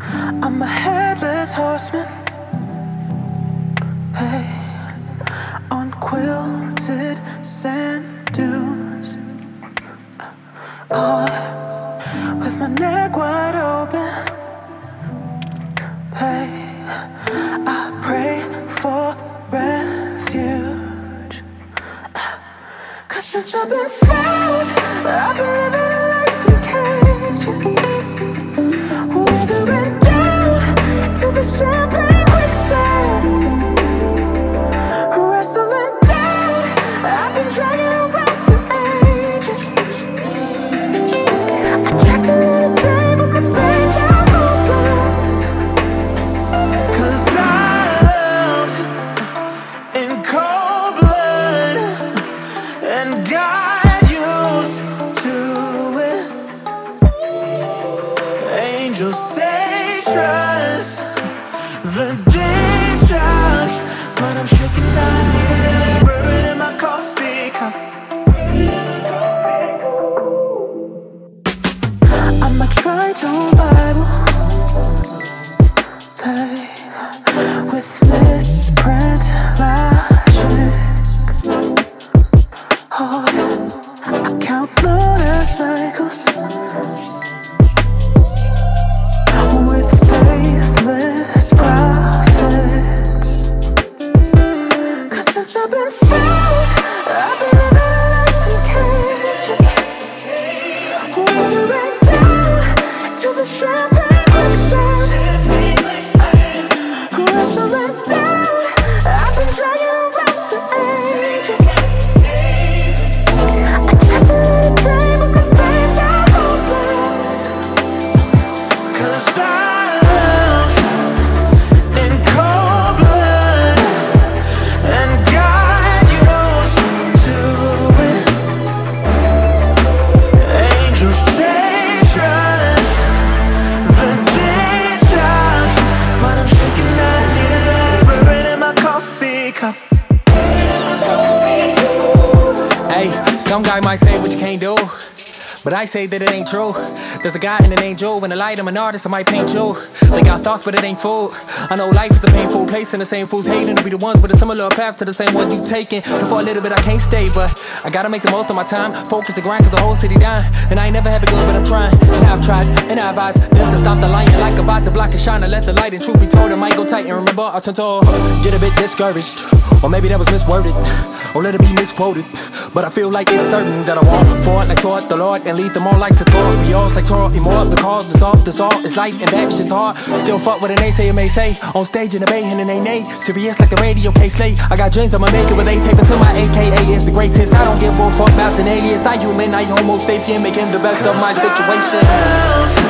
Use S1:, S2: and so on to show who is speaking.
S1: I'm a headless horseman. Hey, on quilted sand dunes. Oh, with my neck wide open. Hey, I pray for refuge. Cause since I've been found, I've been living a life in cages. Angels say trust. The detox, but I'm shaking down here, I've been found, I've been
S2: some guy might say what you can't do. But I say that it ain't true. There's a God and an angel. When the light, I'm an artist, I might paint you. They got thoughts, but it ain't food. I know life is a painful place, and the same fools hating to be the ones with a similar path to the same one you taking. And for a little bit, I can't stay, but I gotta make the most of my time. Focus and grind, cause the whole city dying. And I ain't never have it good, but I'm trying. And I've tried, I've them to stop the lying like a vise to block and shine and let the light. And truth be told, it might go tight. And remember, I tend to get a bit discouraged. Or maybe that was misworded. Or let it be misquoted. But I feel like it's certain that I want for it like taught the Lord and lead them all like to talk. We all like Torah, more. The cause is off, salt is light, and that shit's hard. Still fuck with an naysayer may say. On stage in the bay, and an nay nay. Serious like the radio Kay Slay. I got dreams, I'ma make it with they tape until my AKA is the greatest. I don't give a fuck about an alias. I human, I homo sapien, making the best of my situation.